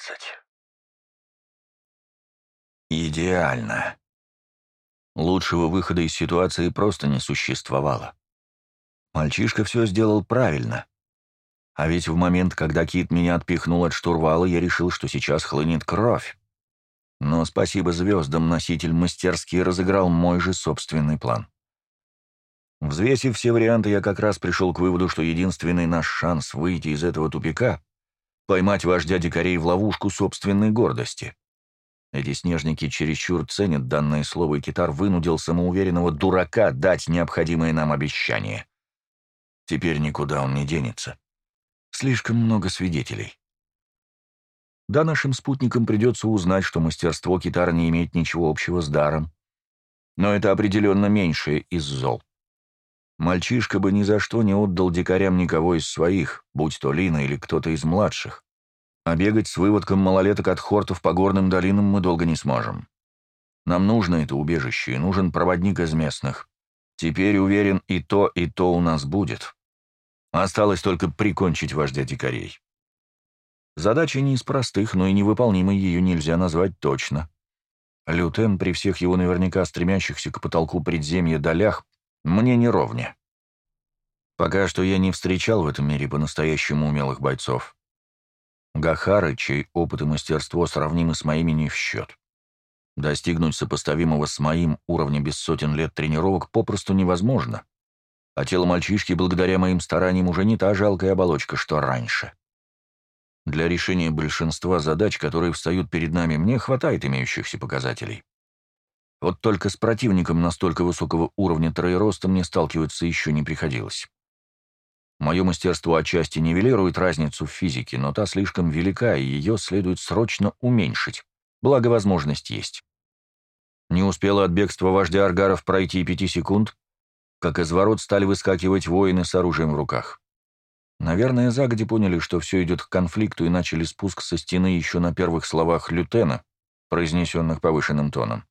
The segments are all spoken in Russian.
двадцать. Идеально. Лучшего выхода из ситуации просто не существовало. Мальчишка все сделал правильно. А ведь в момент, когда Кит меня отпихнул от штурвала, я решил, что сейчас хлынет кровь. Но спасибо звездам, носитель мастерски разыграл мой же собственный план. Взвесив все варианты, я как раз пришел к выводу, что единственный наш шанс выйти из этого тупика — поймать вождя дикарей в ловушку собственной гордости. Эти снежники чересчур ценят данное слово, и китар вынудил самоуверенного дурака дать необходимое нам обещание. Теперь никуда он не денется. Слишком много свидетелей. Да, нашим спутникам придется узнать, что мастерство китара не имеет ничего общего с даром. Но это определенно меньшее из зол. Мальчишка бы ни за что не отдал дикарям никого из своих, будь то Лина или кто-то из младших. А бегать с выводком малолеток от хортов по горным долинам мы долго не сможем. Нам нужно это убежище, и нужен проводник из местных. Теперь, уверен, и то, и то у нас будет. Осталось только прикончить вождя дикарей. Задача не из простых, но и невыполнимой ее нельзя назвать точно. Лютен, при всех его наверняка стремящихся к потолку предземья долях, мне не ровня. Пока что я не встречал в этом мире по-настоящему умелых бойцов. Гахары, чей опыт и мастерство сравнимы с моими, не в счет. Достигнуть сопоставимого с моим уровня без сотен лет тренировок попросту невозможно. А тело мальчишки, благодаря моим стараниям, уже не та жалкая оболочка, что раньше. Для решения большинства задач, которые встают перед нами, мне хватает имеющихся показателей. Вот только с противником настолько высокого уровня троероста мне сталкиваться еще не приходилось. Мое мастерство отчасти нивелирует разницу в физике, но та слишком велика, и ее следует срочно уменьшить, благо возможность есть. Не успело от бегства вождя Аргаров пройти пяти секунд, как из ворот стали выскакивать воины с оружием в руках. Наверное, загоди поняли, что все идет к конфликту, и начали спуск со стены еще на первых словах лютена, произнесенных повышенным тоном.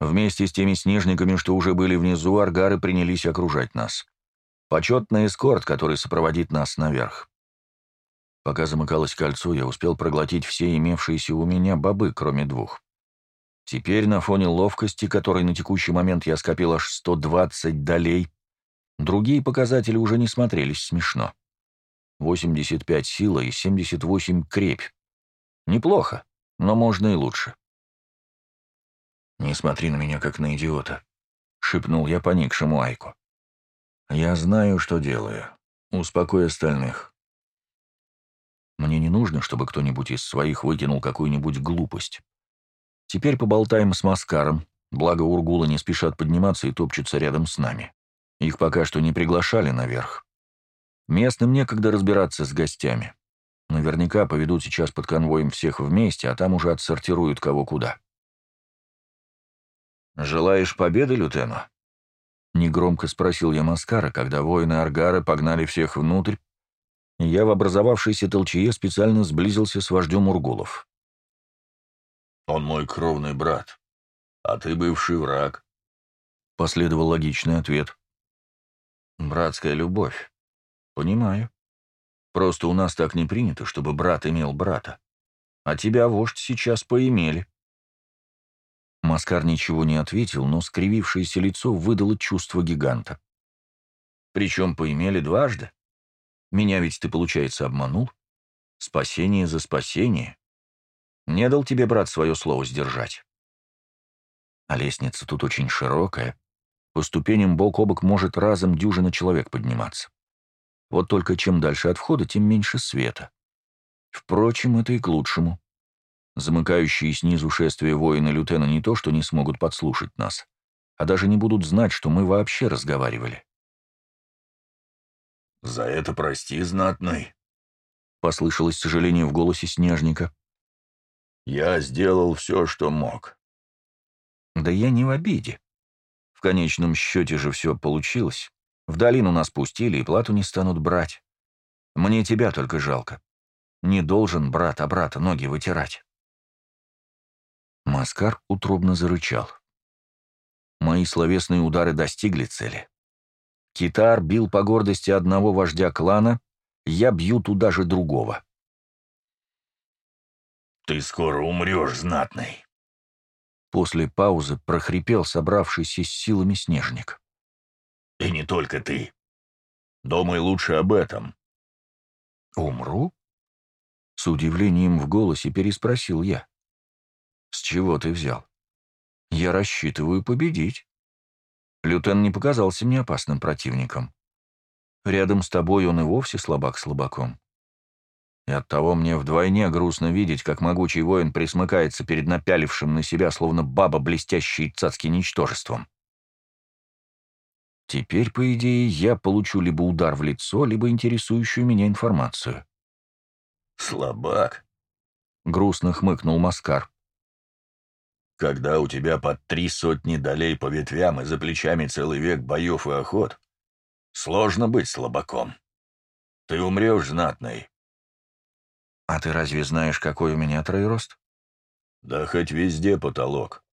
Вместе с теми снежниками, что уже были внизу, аргары принялись окружать нас. Почетный эскорт, который сопроводит нас наверх. Пока замыкалось кольцо, я успел проглотить все имевшиеся у меня бобы, кроме двух. Теперь на фоне ловкости, которой на текущий момент я скопил аж 120 долей, Другие показатели уже не смотрелись смешно. 85 сила и 78 крепь. Неплохо, но можно и лучше. «Не смотри на меня, как на идиота», — шепнул я поникшему Айку. «Я знаю, что делаю. Успокой остальных. Мне не нужно, чтобы кто-нибудь из своих выкинул какую-нибудь глупость. Теперь поболтаем с Маскаром, благо Ургула не спешат подниматься и топчутся рядом с нами. Их пока что не приглашали наверх. Местным некогда разбираться с гостями. Наверняка поведут сейчас под конвоем всех вместе, а там уже отсортируют кого куда. «Желаешь победы, Лютена?» Негромко спросил я Маскара, когда воины Аргары погнали всех внутрь, я в образовавшейся толчее специально сблизился с вождем Ургулов. «Он мой кровный брат, а ты бывший враг», — последовал логичный ответ. Братская любовь. Понимаю. Просто у нас так не принято, чтобы брат имел брата. А тебя, вождь, сейчас поимели. Маскар ничего не ответил, но скривившееся лицо выдало чувство гиганта. Причем поимели дважды. Меня ведь ты, получается, обманул? Спасение за спасение. Не дал тебе, брат, свое слово сдержать. А лестница тут очень широкая, по ступеням бок о бок может разом дюжина человек подниматься. Вот только чем дальше от входа, тем меньше света. Впрочем, это и к лучшему. Замыкающие снизу шествия воины Лютена не то, что не смогут подслушать нас, а даже не будут знать, что мы вообще разговаривали. «За это прости, знатный», — послышалось сожаление в голосе Снежника. «Я сделал все, что мог». «Да я не в обиде. В конечном счете же все получилось. В долину нас пустили и плату не станут брать. Мне тебя только жалко. Не должен брат а брата ноги вытирать. Маскар утробно зарычал. Мои словесные удары достигли цели. Китар бил по гордости одного вождя клана, я бью туда же другого. Ты скоро умрешь, знатный. После паузы прохрипел собравшийся с силами снежник. И не только ты. Думай лучше об этом. Умру? С удивлением в голосе переспросил я. С чего ты взял? Я рассчитываю победить. Лютен не показался мне опасным противником. Рядом с тобой он и вовсе слабак слабаком. И оттого мне вдвойне грустно видеть, как могучий воин присмыкается перед напялившим на себя, словно баба, блестящей цацки ничтожеством. Теперь, по идее, я получу либо удар в лицо, либо интересующую меня информацию. «Слабак», — грустно хмыкнул Маскар. «Когда у тебя под три сотни долей по ветвям и за плечами целый век боев и охот, сложно быть слабаком. Ты умрешь знатный, «А ты разве знаешь, какой у меня троерост?» «Да хоть везде потолок.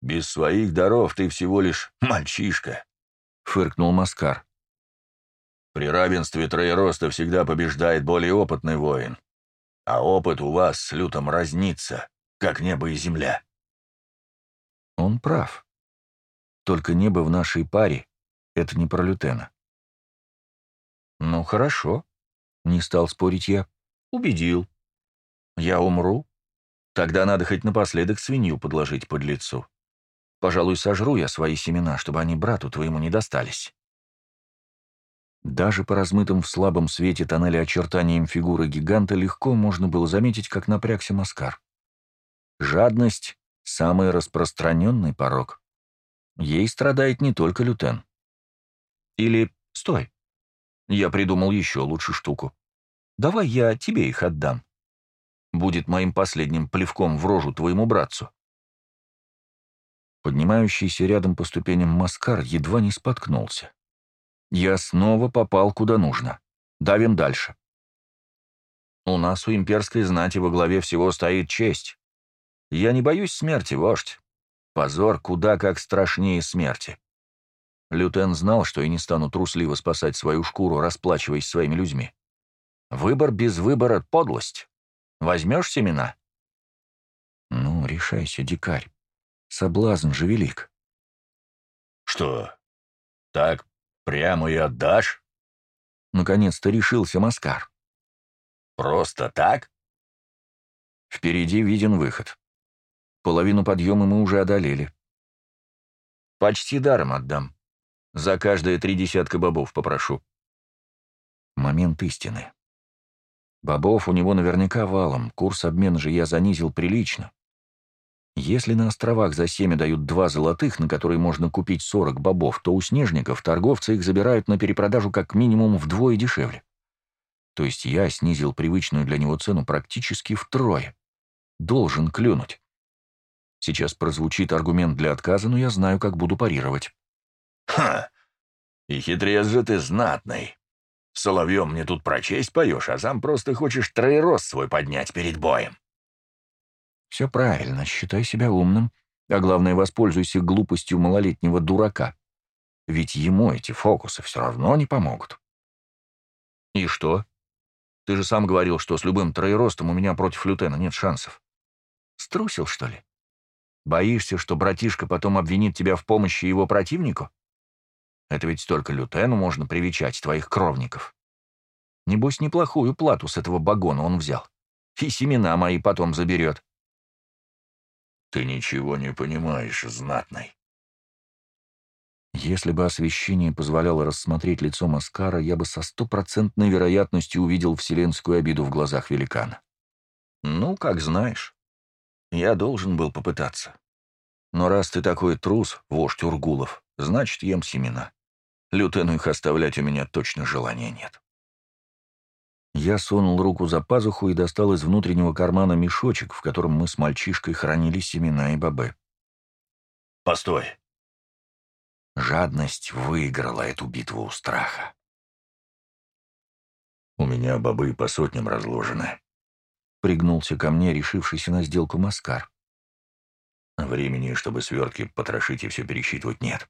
Без своих даров ты всего лишь мальчишка», — фыркнул Маскар. «При равенстве троероста всегда побеждает более опытный воин, а опыт у вас с лютом разнится, как небо и земля». Он прав. Только небо в нашей паре — это не про лютена. «Ну, хорошо», — не стал спорить я. Убедил. Я умру? Тогда надо хоть напоследок свинью подложить под лицо. Пожалуй, сожру я свои семена, чтобы они брату твоему не достались. Даже по размытым в слабом свете тоннеля очертаниям фигуры гиганта легко можно было заметить, как напрягся Маскар. Жадность — самый распространенный порог. Ей страдает не только лютен. Или, стой, я придумал еще лучше штуку. Давай я тебе их отдам. Будет моим последним плевком в рожу твоему братцу. Поднимающийся рядом по ступеням Маскар едва не споткнулся. Я снова попал куда нужно. Давим дальше. У нас у имперской знати во главе всего стоит честь. Я не боюсь смерти, вождь. Позор куда как страшнее смерти. Лютен знал, что я не стану трусливо спасать свою шкуру, расплачиваясь своими людьми. Выбор без выбора — подлость. Возьмешь семена? Ну, решайся, дикарь. Соблазн же велик. Что, так прямо и отдашь? Наконец-то решился Маскар. Просто так? Впереди виден выход. Половину подъема мы уже одолели. Почти даром отдам. За каждые три десятка бобов попрошу. Момент истины. Бобов у него наверняка валом, курс обмена же я занизил прилично. Если на островах за семя дают два золотых, на которые можно купить 40 бобов, то у снежников торговцы их забирают на перепродажу как минимум вдвое дешевле. То есть я снизил привычную для него цену практически втрое. Должен клюнуть. Сейчас прозвучит аргумент для отказа, но я знаю, как буду парировать. «Ха! И хитрец же ты знатный!» Соловьем мне тут про честь поешь, а сам просто хочешь троерост свой поднять перед боем. Все правильно, считай себя умным, а главное, воспользуйся глупостью малолетнего дурака. Ведь ему эти фокусы все равно не помогут. И что? Ты же сам говорил, что с любым троеростом у меня против лютена нет шансов. Струсил, что ли? Боишься, что братишка потом обвинит тебя в помощи его противнику? Это ведь столько лютену можно привечать, твоих кровников. Небось, неплохую плату с этого багона он взял. И семена мои потом заберет. Ты ничего не понимаешь, знатный. Если бы освещение позволяло рассмотреть лицо Маскара, я бы со стопроцентной вероятностью увидел вселенскую обиду в глазах великана. Ну, как знаешь. Я должен был попытаться. Но раз ты такой трус, вождь Ургулов, значит, ем семена. Лютену их оставлять у меня точно желания нет. Я сунул руку за пазуху и достал из внутреннего кармана мешочек, в котором мы с мальчишкой хранили семена и бобы. «Постой!» Жадность выиграла эту битву у страха. «У меня бобы по сотням разложены», — пригнулся ко мне, решившийся на сделку Маскар. «Времени, чтобы свертки потрошить и все пересчитывать, нет.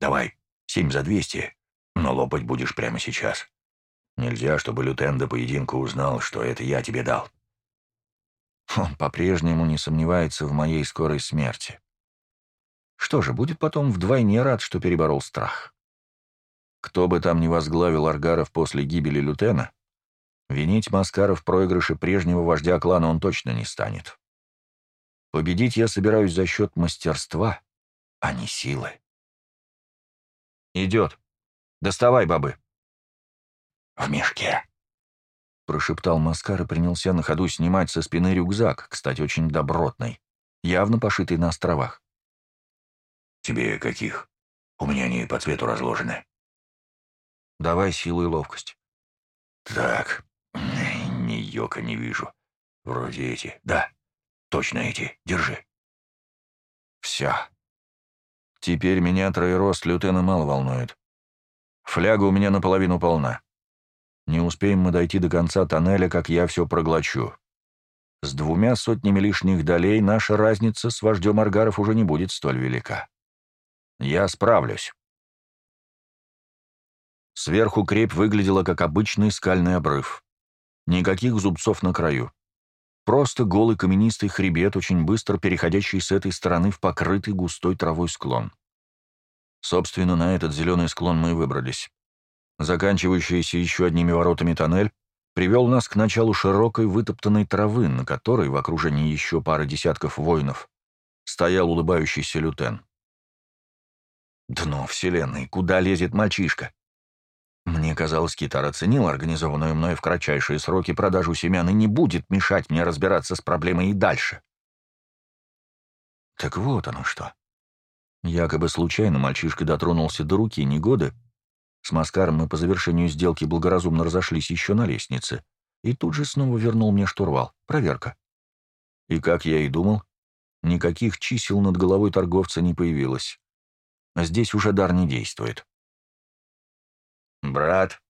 Давай, Семь за двести, но лопать будешь прямо сейчас. Нельзя, чтобы Лютен до поединка узнал, что это я тебе дал. Он по-прежнему не сомневается в моей скорой смерти. Что же, будет потом вдвойне рад, что переборол страх. Кто бы там ни возглавил Аргаров после гибели Лютена, винить Маскара в проигрыше прежнего вождя клана он точно не станет. Победить я собираюсь за счет мастерства, а не силы. «Идет. Доставай, бабы». «В мешке», — прошептал Маскар и принялся на ходу снимать со спины рюкзак, кстати, очень добротный, явно пошитый на островах. «Тебе каких? У меня они по цвету разложены». «Давай силу и ловкость». «Так, ни йока не вижу. Вроде эти. Да, точно эти. Держи». «Все. Теперь меня троерост лютена мало волнует. Фляга у меня наполовину полна. Не успеем мы дойти до конца тоннеля, как я все проглочу. С двумя сотнями лишних долей наша разница с вождем Аргаров уже не будет столь велика. Я справлюсь. Сверху крепь выглядела как обычный скальный обрыв. Никаких зубцов на краю. Просто голый каменистый хребет, очень быстро переходящий с этой стороны в покрытый густой травой склон. Собственно, на этот зеленый склон мы и выбрались. Заканчивающийся еще одними воротами тоннель привел нас к началу широкой вытоптанной травы, на которой, в окружении еще пары десятков воинов, стоял улыбающийся лютен. Дно вселенной, куда лезет мальчишка? Мне казалось, Китар оценил организованную мной в кратчайшие сроки продажу семян и не будет мешать мне разбираться с проблемой и дальше. Так вот оно что. Якобы случайно мальчишка дотронулся до руки негоды. С Маскаром мы по завершению сделки благоразумно разошлись еще на лестнице. И тут же снова вернул мне штурвал. Проверка. И, как я и думал, никаких чисел над головой торговца не появилось. Здесь уже дар не действует. «Брат,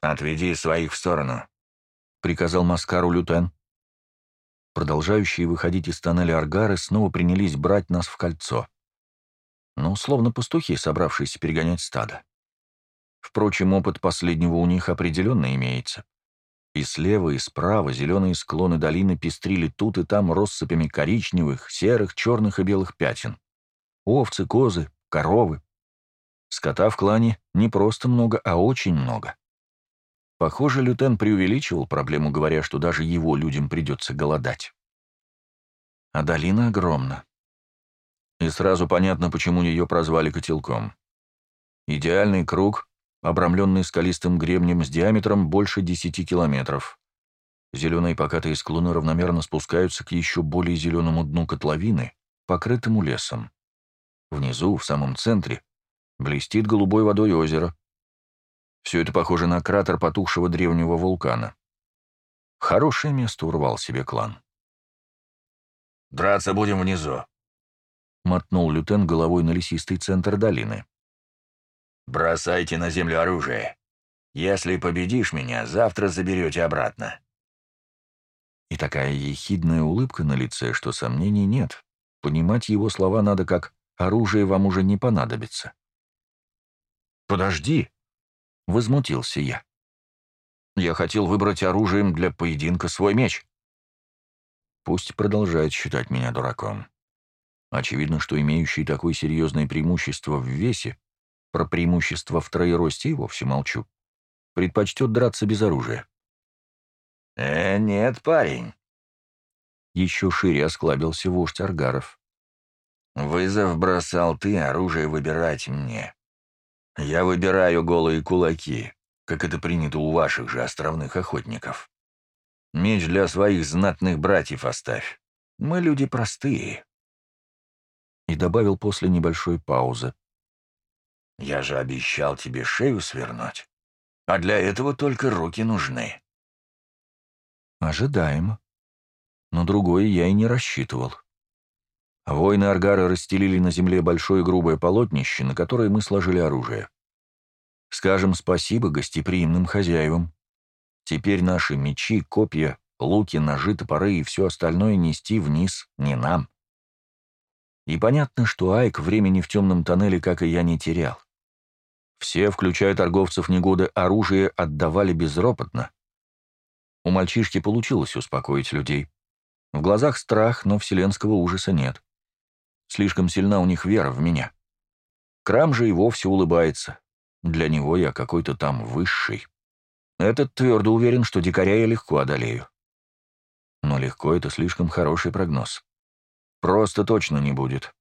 отведи своих в сторону», — приказал Маскару Лютен. Продолжающие выходить из тоннеля Аргары снова принялись брать нас в кольцо. Ну, словно пастухи, собравшиеся перегонять стадо. Впрочем, опыт последнего у них определенно имеется. И слева, и справа зеленые склоны долины пестрили тут и там россыпями коричневых, серых, черных и белых пятен. Овцы, козы, коровы, Скота в клане не просто много, а очень много. Похоже, Лютен преувеличивал проблему, говоря, что даже его людям придется голодать. А долина огромна. И сразу понятно, почему ее прозвали котелком. Идеальный круг, обрамленный скалистым гребнем с диаметром больше 10 километров. Зеленые покатые склоны равномерно спускаются к еще более зеленому дну котловины, покрытому лесом. Внизу, в самом центре, Блестит голубой водой озеро. Все это похоже на кратер потухшего древнего вулкана. Хорошее место урвал себе клан. «Драться будем внизу», — мотнул лютен головой на лесистый центр долины. «Бросайте на землю оружие. Если победишь меня, завтра заберете обратно». И такая ехидная улыбка на лице, что сомнений нет. Понимать его слова надо как «оружие вам уже не понадобится». «Подожди!» — возмутился я. «Я хотел выбрать оружием для поединка свой меч». Пусть продолжает считать меня дураком. Очевидно, что имеющий такое серьезное преимущество в весе, про преимущество в троеросте и вовсе молчу, предпочтет драться без оружия. «Э, нет, парень!» Еще шире осклабился вождь Аргаров. «Вызов бросал ты, оружие выбирать мне. Я выбираю голые кулаки, как это принято у ваших же островных охотников. Меч для своих знатных братьев оставь. Мы люди простые. И добавил после небольшой паузы. Я же обещал тебе шею свернуть, а для этого только руки нужны. Ожидаемо. Но другое я и не рассчитывал. Воины Аргара расстелили на земле большое грубое полотнище, на которое мы сложили оружие. Скажем спасибо гостеприимным хозяевам. Теперь наши мечи, копья, луки, ножи, топоры и все остальное нести вниз не нам. И понятно, что Айк времени в темном тоннеле, как и я, не терял. Все, включая торговцев негоды, оружие отдавали безропотно. У мальчишки получилось успокоить людей. В глазах страх, но вселенского ужаса нет. Слишком сильна у них вера в меня. Крам же и вовсе улыбается. Для него я какой-то там высший. Этот твердо уверен, что дикаря я легко одолею. Но легко — это слишком хороший прогноз. Просто точно не будет.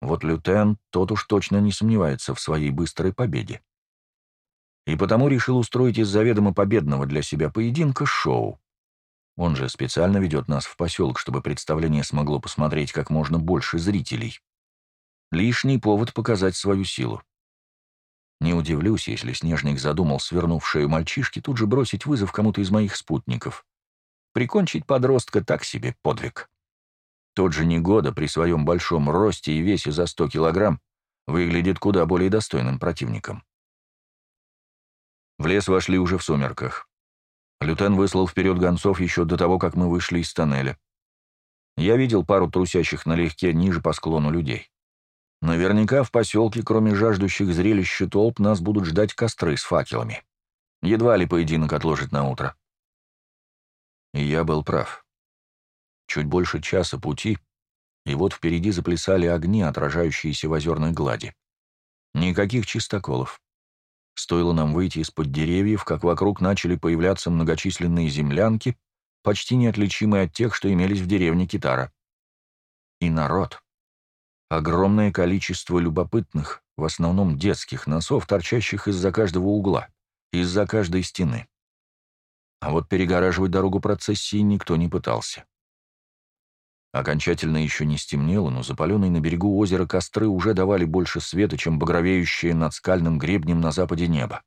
Вот лютен, тот уж точно не сомневается в своей быстрой победе. И потому решил устроить из заведомо победного для себя поединка шоу. Он же специально ведет нас в поселок, чтобы представление смогло посмотреть как можно больше зрителей. Лишний повод показать свою силу. Не удивлюсь, если Снежник задумал, свернув шею мальчишки, тут же бросить вызов кому-то из моих спутников. Прикончить подростка так себе подвиг. Тот же Негода при своем большом росте и весе за 100 килограмм выглядит куда более достойным противником. В лес вошли уже в сумерках. Лютен выслал вперед гонцов еще до того, как мы вышли из тоннеля. Я видел пару трусящих налегке ниже по склону людей. Наверняка в поселке, кроме жаждущих зрелища толп, нас будут ждать костры с факелами. Едва ли поединок отложит на утро. И я был прав. Чуть больше часа пути, и вот впереди заплясали огни, отражающиеся в озерной глади. Никаких чистоколов. Стоило нам выйти из-под деревьев, как вокруг начали появляться многочисленные землянки, почти неотличимые от тех, что имелись в деревне Китара. И народ. Огромное количество любопытных, в основном детских носов, торчащих из-за каждого угла, из-за каждой стены. А вот перегораживать дорогу процессии никто не пытался. Окончательно еще не стемнело, но запаленные на берегу озера костры уже давали больше света, чем багровеющие над скальным гребнем на западе небо.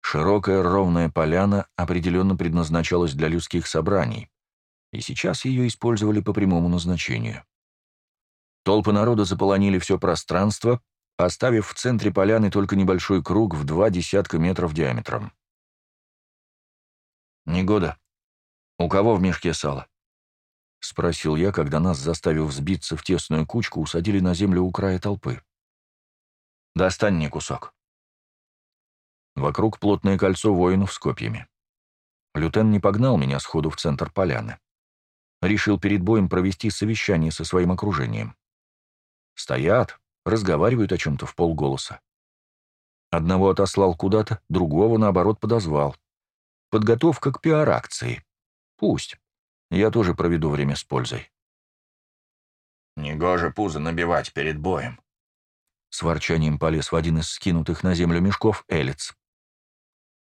Широкая ровная поляна определенно предназначалась для людских собраний, и сейчас ее использовали по прямому назначению. Толпы народа заполонили все пространство, оставив в центре поляны только небольшой круг в два десятка метров диаметром. «Негода. У кого в мешке сало?» — спросил я, когда нас, заставив взбиться в тесную кучку, усадили на землю у края толпы. «Достань мне кусок». Вокруг плотное кольцо воинов с копьями. Лютен не погнал меня сходу в центр поляны. Решил перед боем провести совещание со своим окружением. Стоят, разговаривают о чем-то в полголоса. Одного отослал куда-то, другого, наоборот, подозвал. Подготовка к пиар-акции. Пусть. Я тоже проведу время с пользой. «Негоже пузо набивать перед боем», — с ворчанием полез в один из скинутых на землю мешков Элец.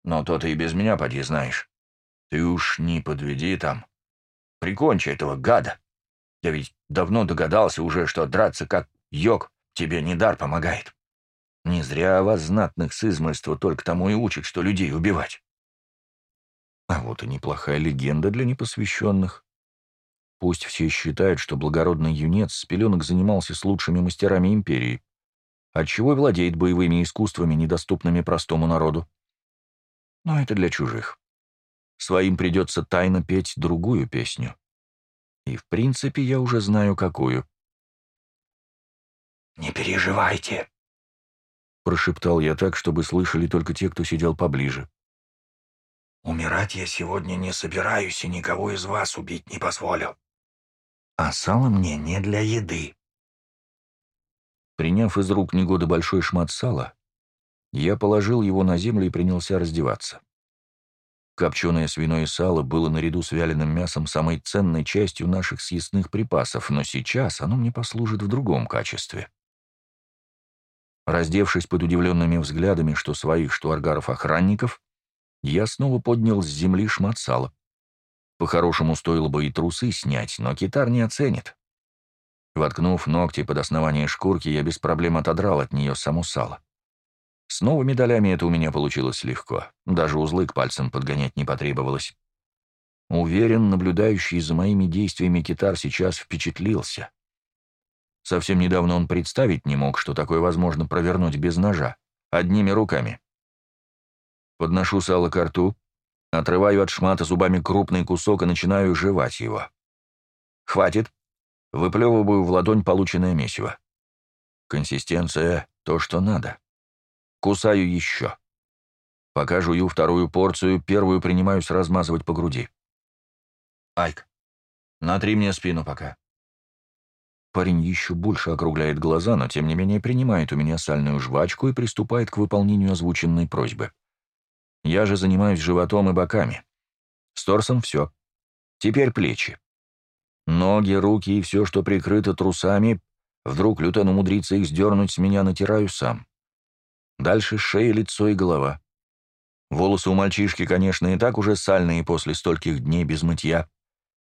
«Но то ты и без меня поди знаешь. Ты уж не подведи там. Прикончи этого гада. Я ведь давно догадался уже, что драться как йог тебе не дар помогает. Не зря вас, знатных с измольства, только тому и учат, что людей убивать. А вот и неплохая легенда для непосвященных. Пусть все считают, что благородный юнец с пеленок занимался с лучшими мастерами империи, отчего владеет боевыми искусствами, недоступными простому народу. Но это для чужих. Своим придется тайно петь другую песню. И, в принципе, я уже знаю, какую. «Не переживайте», — прошептал я так, чтобы слышали только те, кто сидел поближе. «Умирать я сегодня не собираюсь и никого из вас убить не позволю. А сало мне не для еды». Приняв из рук негода большой шмат сала, я положил его на землю и принялся раздеваться. Копченое свиное сало было наряду с вяленым мясом самой ценной частью наших съестных припасов, но сейчас оно мне послужит в другом качестве. Раздевшись под удивленными взглядами, что своих, что аргаров-охранников, я снова поднял с земли шмат сала. По-хорошему стоило бы и трусы снять, но китар не оценит. Воткнув ногти под основание шкурки, я без проблем отодрал от нее само сало. С новыми долями это у меня получилось легко, даже узлы к пальцам подгонять не потребовалось. Уверен, наблюдающий за моими действиями китар сейчас впечатлился. Совсем недавно он представить не мог, что такое возможно провернуть без ножа, одними руками. Подношу сало к рту, отрываю от шмата зубами крупный кусок и начинаю жевать его. Хватит. Выплевываю в ладонь полученное месиво. Консистенция — то, что надо. Кусаю еще. Пока жую вторую порцию, первую принимаюсь размазывать по груди. Айк, Натри мне спину пока». Парень еще больше округляет глаза, но тем не менее принимает у меня сальную жвачку и приступает к выполнению озвученной просьбы. Я же занимаюсь животом и боками. С торсом все. Теперь плечи. Ноги, руки и все, что прикрыто трусами, вдруг лютен умудрится их сдернуть с меня, натираю сам. Дальше шея, лицо и голова. Волосы у мальчишки, конечно, и так уже сальные после стольких дней без мытья,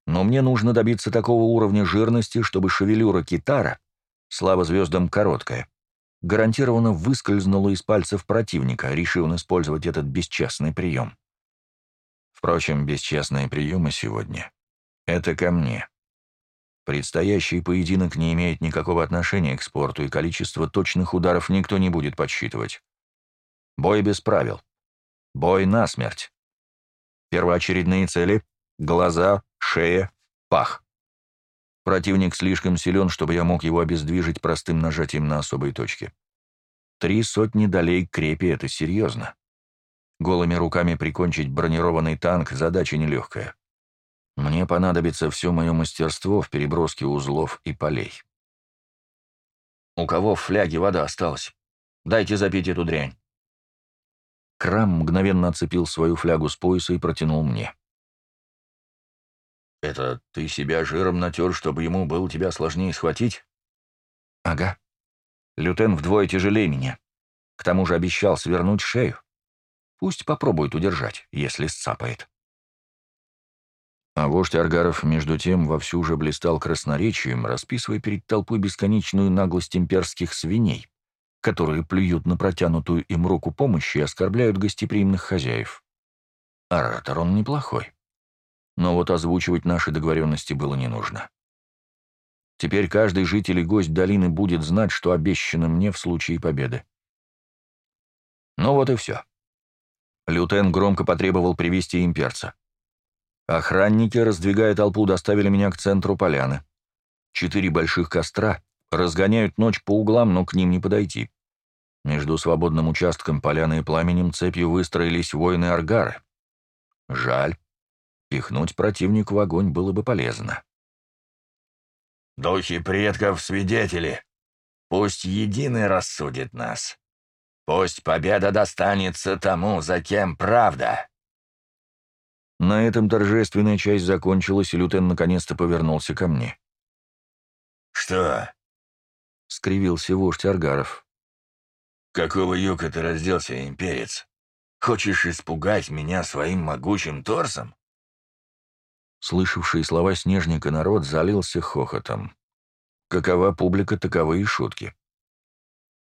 но мне нужно добиться такого уровня жирности, чтобы шевелюра китара, слава звездам короткая, гарантированно выскользнула из пальцев противника, решив он использовать этот бесчестный прием. Впрочем, бесчестные приемы сегодня — это ко мне. Предстоящий поединок не имеет никакого отношения к спорту, и количество точных ударов никто не будет подсчитывать. Бой без правил. Бой насмерть. Первоочередные цели — глаза, шея, пах. Противник слишком силен, чтобы я мог его обездвижить простым нажатием на особые точки. Три сотни долей крепи — это серьезно. Голыми руками прикончить бронированный танк — задача нелегкая. Мне понадобится все мое мастерство в переброске узлов и полей. «У кого в фляге вода осталась? Дайте запить эту дрянь». Крам мгновенно отцепил свою флягу с пояса и протянул мне. «Это ты себя жиром натер, чтобы ему было тебя сложнее схватить?» «Ага. Лютен вдвое тяжелее меня. К тому же обещал свернуть шею. Пусть попробует удержать, если сцапает». А вождь Аргаров, между тем, вовсю уже блистал красноречием, расписывая перед толпой бесконечную наглость имперских свиней, которые плюют на протянутую им руку помощи и оскорбляют гостеприимных хозяев. Оратор он неплохой. Но вот озвучивать наши договоренности было не нужно. Теперь каждый житель и гость долины будет знать, что обещано мне в случае победы. Ну вот и все. Лютен громко потребовал привести имперца. Охранники, раздвигая толпу, доставили меня к центру поляны. Четыре больших костра разгоняют ночь по углам, но к ним не подойти. Между свободным участком поляны и пламенем цепью выстроились воины-аргары. Жаль. Пихнуть противнику в огонь было бы полезно. «Духи предков свидетели. Пусть единый рассудит нас. Пусть победа достанется тому, за кем правда». На этом торжественная часть закончилась, и Лютен наконец-то повернулся ко мне. «Что?» — скривился вождь Аргаров. «Какого юка ты разделся, имперец? Хочешь испугать меня своим могучим торсом?» Слышавший слова Снежника народ залился хохотом. Какова публика, таковы и шутки.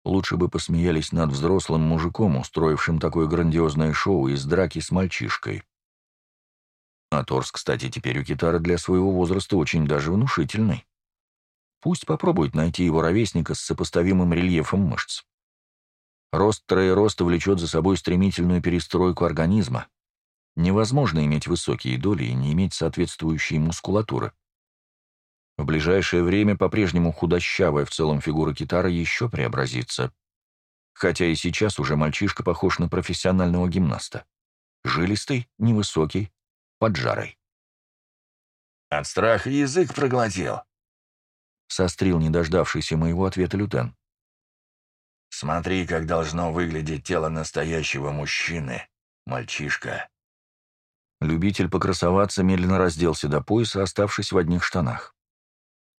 Лучше бы посмеялись над взрослым мужиком, устроившим такое грандиозное шоу из драки с мальчишкой. А торс, кстати, теперь у китара для своего возраста очень даже внушительный. Пусть попробует найти его ровесника с сопоставимым рельефом мышц. Рост троероста влечет за собой стремительную перестройку организма. Невозможно иметь высокие доли и не иметь соответствующей мускулатуры. В ближайшее время по-прежнему худощавая в целом фигура китара еще преобразится. Хотя и сейчас уже мальчишка похож на профессионального гимнаста. Жилистый, невысокий, поджарый. «От страха язык проглотил», — сострил не дождавшийся моего ответа Лютен. Смотри, как должно выглядеть тело настоящего мужчины, мальчишка. Любитель покрасоваться медленно разделся до пояса, оставшись в одних штанах.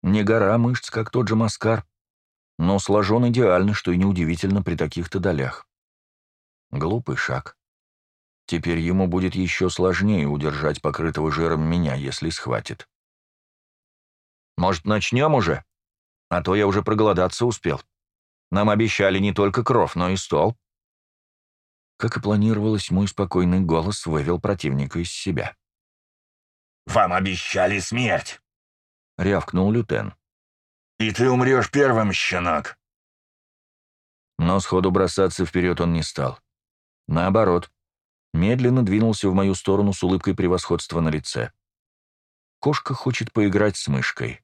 Не гора мышц, как тот же Маскар, но сложен идеально, что и неудивительно при таких-то долях. Глупый шаг. Теперь ему будет еще сложнее удержать покрытого жиром меня, если схватит. «Может, начнем уже? А то я уже проголодаться успел», нам обещали не только кров, но и стол». Как и планировалось, мой спокойный голос вывел противника из себя. «Вам обещали смерть!» — рявкнул Лютен. «И ты умрешь первым, щенок!» Но сходу бросаться вперед он не стал. Наоборот, медленно двинулся в мою сторону с улыбкой превосходства на лице. Кошка хочет поиграть с мышкой.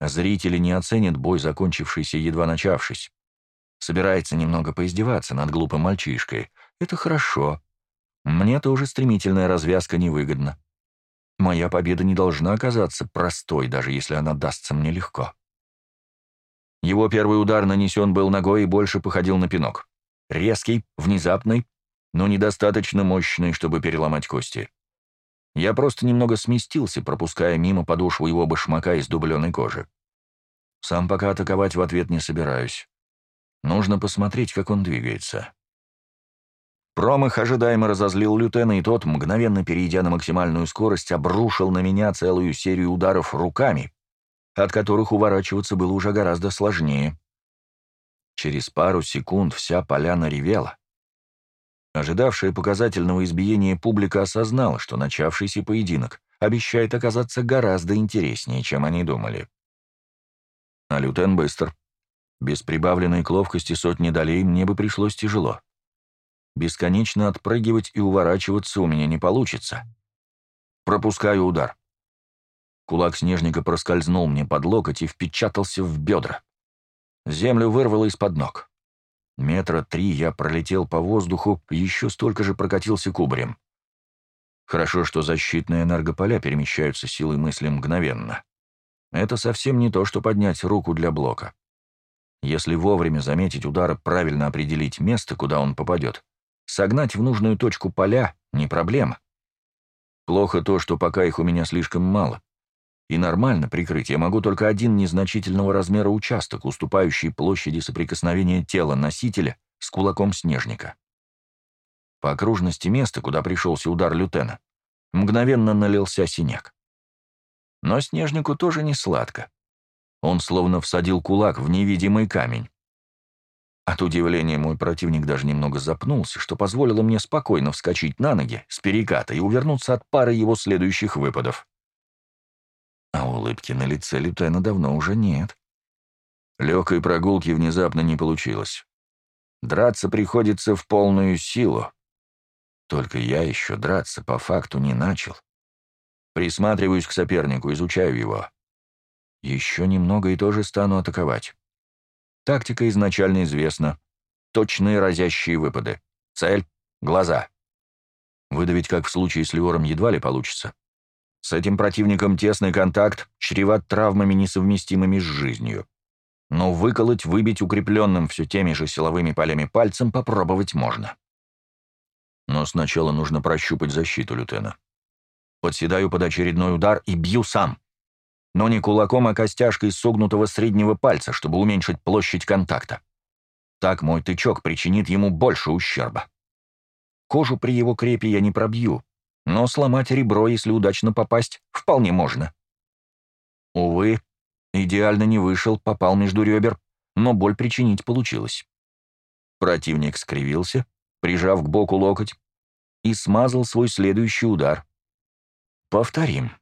Зрители не оценят бой, закончившийся едва начавшись. Собирается немного поиздеваться над глупым мальчишкой. Это хорошо. Мне тоже стремительная развязка невыгодна. моя победа не должна оказаться простой, даже если она дастся мне легко. Его первый удар нанесен был ногой и больше походил на пинок. Резкий, внезапный, но недостаточно мощный, чтобы переломать кости. Я просто немного сместился, пропуская мимо подошву его башмака из дубленой кожи. Сам пока атаковать в ответ не собираюсь. Нужно посмотреть, как он двигается. Промах ожидаемо разозлил лютена, и тот, мгновенно перейдя на максимальную скорость, обрушил на меня целую серию ударов руками, от которых уворачиваться было уже гораздо сложнее. Через пару секунд вся поляна ревела. Ожидавшая показательного избиения публика осознала, что начавшийся поединок обещает оказаться гораздо интереснее, чем они думали. А лютен быстр. Без прибавленной к ловкости сотни долей мне бы пришлось тяжело. Бесконечно отпрыгивать и уворачиваться у меня не получится. Пропускаю удар. Кулак снежника проскользнул мне под локоть и впечатался в бедра. Землю вырвало из-под ног. Метра три я пролетел по воздуху, еще столько же прокатился кубарем. Хорошо, что защитные энергополя перемещаются силой мысли мгновенно. Это совсем не то, что поднять руку для блока. Если вовремя заметить удар и правильно определить место, куда он попадет, согнать в нужную точку поля — не проблема. Плохо то, что пока их у меня слишком мало. И нормально прикрыть я могу только один незначительного размера участок, уступающий площади соприкосновения тела носителя с кулаком снежника. По окружности места, куда пришелся удар лютена, мгновенно налился синяк. Но снежнику тоже не сладко. Он словно всадил кулак в невидимый камень. От удивления мой противник даже немного запнулся, что позволило мне спокойно вскочить на ноги с переката и увернуться от пары его следующих выпадов. А улыбки на лице Лютена давно уже нет. Легкой прогулки внезапно не получилось. Драться приходится в полную силу. Только я еще драться по факту не начал. Присматриваюсь к сопернику, изучаю его. Еще немного и тоже стану атаковать. Тактика изначально известна. Точные разящие выпады. Цель — глаза. Выдавить, как в случае с Леором, едва ли получится. С этим противником тесный контакт чреват травмами, несовместимыми с жизнью. Но выколоть, выбить укрепленным все теми же силовыми полями пальцем попробовать можно. Но сначала нужно прощупать защиту лютена. Подседаю под очередной удар и бью сам. Но не кулаком, а костяшкой согнутого среднего пальца, чтобы уменьшить площадь контакта. Так мой тычок причинит ему больше ущерба. Кожу при его крепе я не пробью, но сломать ребро, если удачно попасть, вполне можно. Увы, идеально не вышел, попал между ребер, но боль причинить получилось. Противник скривился, прижав к боку локоть, и смазал свой следующий удар. Повторим.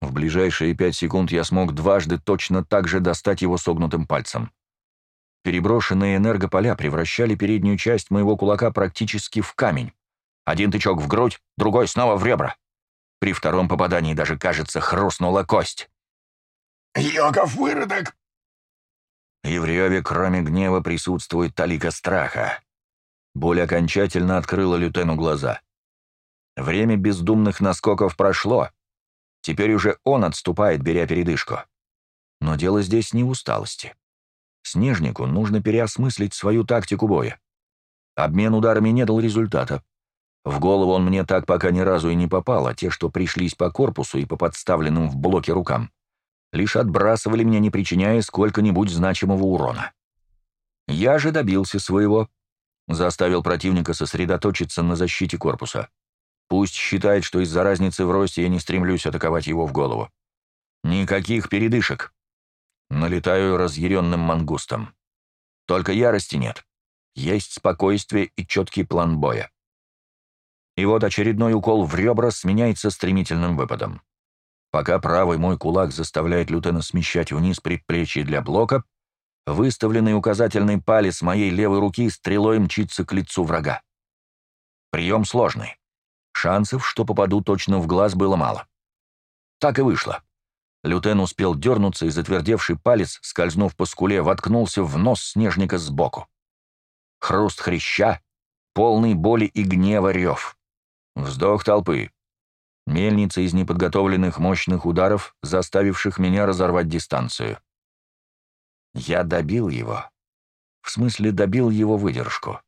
В ближайшие пять секунд я смог дважды точно так же достать его согнутым пальцем. Переброшенные энергополя превращали переднюю часть моего кулака практически в камень. Один тычок в грудь, другой снова в ребра. При втором попадании даже, кажется, хрустнула кость. «Йогов выродок!» И в реве, кроме гнева, присутствует талика страха. Боль окончательно открыла лютену глаза. Время бездумных наскоков прошло. Теперь уже он отступает, беря передышку. Но дело здесь не в усталости. Снежнику нужно переосмыслить свою тактику боя. Обмен ударами не дал результата. В голову он мне так пока ни разу и не попал, а те, что пришлись по корпусу и по подставленным в блоке рукам, лишь отбрасывали меня, не причиняя сколько-нибудь значимого урона. Я же добился своего. Заставил противника сосредоточиться на защите корпуса. Пусть считает, что из-за разницы в росте я не стремлюсь атаковать его в голову. Никаких передышек. Налетаю разъяренным мангустом. Только ярости нет. Есть спокойствие и четкий план боя. И вот очередной укол в ребра сменяется стремительным выпадом. Пока правый мой кулак заставляет лютена смещать вниз предплечье для блока, выставленный указательный палец моей левой руки стрелой мчится к лицу врага. Прием сложный. Шансов, что попаду точно в глаз, было мало. Так и вышло. Лютен успел дернуться, и затвердевший палец, скользнув по скуле, воткнулся в нос снежника сбоку. Хруст хряща, полный боли и гнева рев. Вздох толпы. Мельница из неподготовленных мощных ударов, заставивших меня разорвать дистанцию. Я добил его. В смысле, добил его выдержку.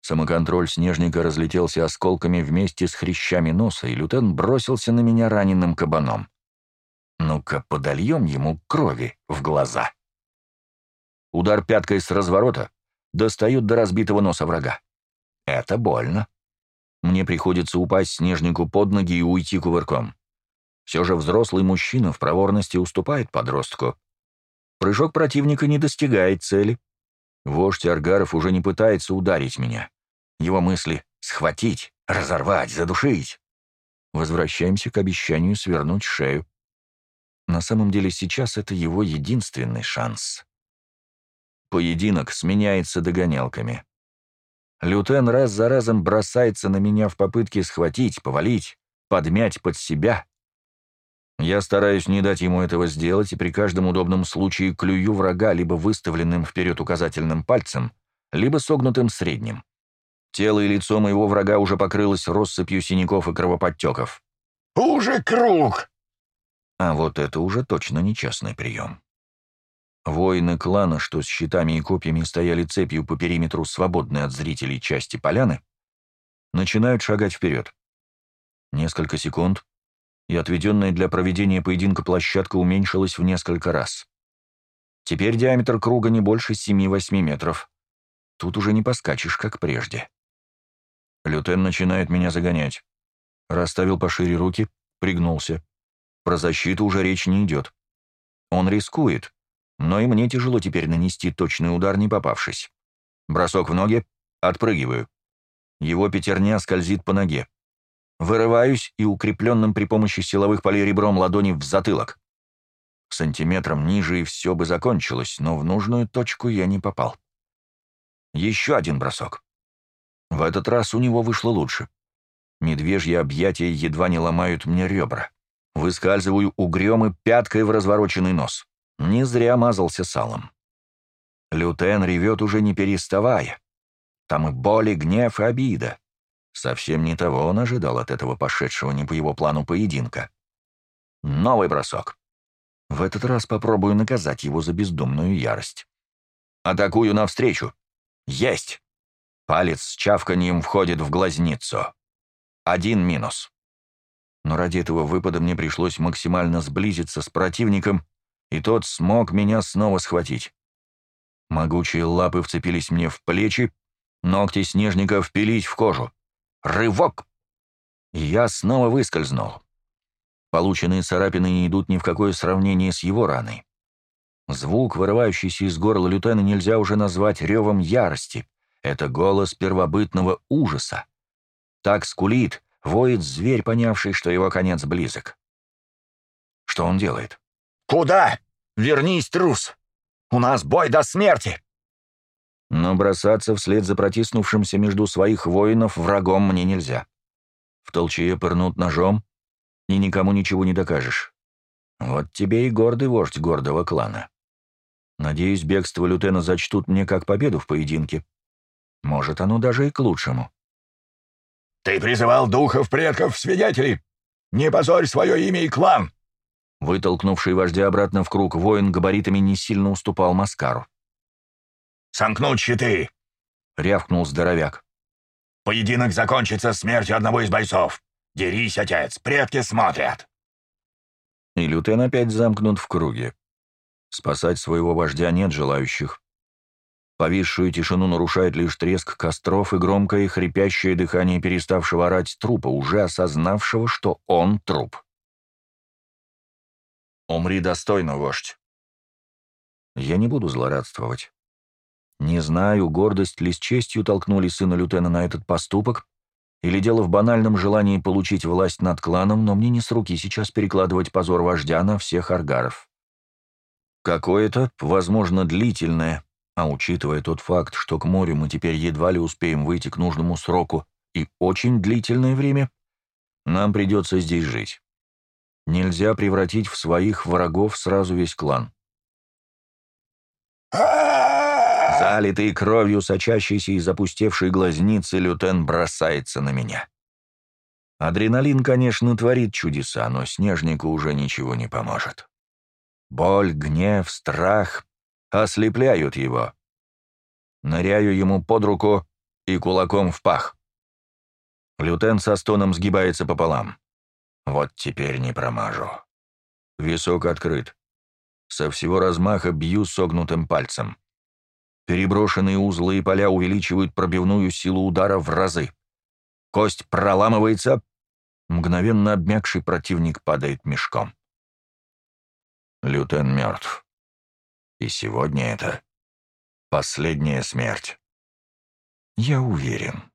Самоконтроль снежника разлетелся осколками вместе с хрящами носа, и лютен бросился на меня раненым кабаном. Ну-ка, подольем ему крови в глаза. Удар пяткой с разворота достают до разбитого носа врага. Это больно. Мне приходится упасть снежнику под ноги и уйти кувырком. Все же взрослый мужчина в проворности уступает подростку. Прыжок противника не достигает цели. Вождь Аргаров уже не пытается ударить меня. Его мысли — схватить, разорвать, задушить. Возвращаемся к обещанию свернуть шею. На самом деле сейчас это его единственный шанс. Поединок сменяется догонялками. Лютен раз за разом бросается на меня в попытке схватить, повалить, подмять под себя. Я стараюсь не дать ему этого сделать и при каждом удобном случае клюю врага либо выставленным вперед указательным пальцем, либо согнутым средним. Тело и лицо моего врага уже покрылось россыпью синяков и кровоподтеков. «Уже круг!» А вот это уже точно нечестный прием. Воины клана, что с щитами и копьями стояли цепью по периметру свободной от зрителей части поляны, начинают шагать вперед. Несколько секунд, и отведенная для проведения поединка площадка уменьшилась в несколько раз. Теперь диаметр круга не больше 7-8 метров. Тут уже не поскачешь, как прежде. Лютен начинает меня загонять. Расставил пошире руки, пригнулся. Про защиту уже речь не идет. Он рискует, но и мне тяжело теперь нанести точный удар, не попавшись. Бросок в ноги, отпрыгиваю. Его пятерня скользит по ноге. Вырываюсь и укрепленным при помощи силовых полей ребром ладони в затылок. Сантиметром ниже и все бы закончилось, но в нужную точку я не попал. Еще один бросок. В этот раз у него вышло лучше. Медвежьи объятия едва не ломают мне ребра. Выскальзываю угрём и пяткой в развороченный нос. Не зря мазался салом. Лютен ревет уже не переставая. Там и боль, и гнев, и обида. Совсем не того он ожидал от этого пошедшего не по его плану поединка. Новый бросок. В этот раз попробую наказать его за бездумную ярость. Атакую навстречу. Есть! Палец с чавканием входит в глазницу. Один минус. Но ради этого выпада мне пришлось максимально сблизиться с противником и тот смог меня снова схватить. Могучие лапы вцепились мне в плечи, ногти снежника впились в кожу. Рывок! Я снова выскользнул. Полученные царапины не идут ни в какое сравнение с его раной. Звук, вырывающийся из горла лютена, нельзя уже назвать ревом ярости. Это голос первобытного ужаса. Так скулит, воет зверь, понявший, что его конец близок. Что он делает? «Куда? Вернись, трус! У нас бой до смерти!» Но бросаться вслед за протиснувшимся между своих воинов врагом мне нельзя. В толчье пырнут ножом, и никому ничего не докажешь. Вот тебе и гордый вождь гордого клана. Надеюсь, бегство лютена зачтут мне как победу в поединке. Может, оно даже и к лучшему. «Ты призывал духов предков свидетели! Не позорь свое имя и клан!» Вытолкнувший вождя обратно в круг воин габаритами не сильно уступал Маскару. «Сомкнуть щиты!» — рявкнул здоровяк. «Поединок закончится смертью одного из бойцов. Дерись, отец, предки смотрят!» И Лютен опять замкнут в круге. Спасать своего вождя нет желающих. Повисшую тишину нарушает лишь треск костров и громкое хрипящее дыхание переставшего орать трупа, уже осознавшего, что он труп. Умри достойно, вождь. Я не буду злорадствовать. Не знаю, гордость ли с честью толкнули сына Лютена на этот поступок, или дело в банальном желании получить власть над кланом, но мне не с руки сейчас перекладывать позор вождя на всех аргаров. Какое-то, возможно, длительное, а учитывая тот факт, что к морю мы теперь едва ли успеем выйти к нужному сроку, и очень длительное время, нам придется здесь жить. Нельзя превратить в своих врагов сразу весь клан. Залитый кровью, сочащийся из опустевшей глазницы, лютен бросается на меня. Адреналин, конечно, творит чудеса, но Снежнику уже ничего не поможет. Боль, гнев, страх ослепляют его. Ныряю ему под руку и кулаком в пах. Лютен со стоном сгибается пополам. Вот теперь не промажу. Висок открыт. Со всего размаха бью согнутым пальцем. Переброшенные узлы и поля увеличивают пробивную силу удара в разы. Кость проламывается, мгновенно обмякший противник падает мешком. Лютен мертв. И сегодня это последняя смерть. Я уверен.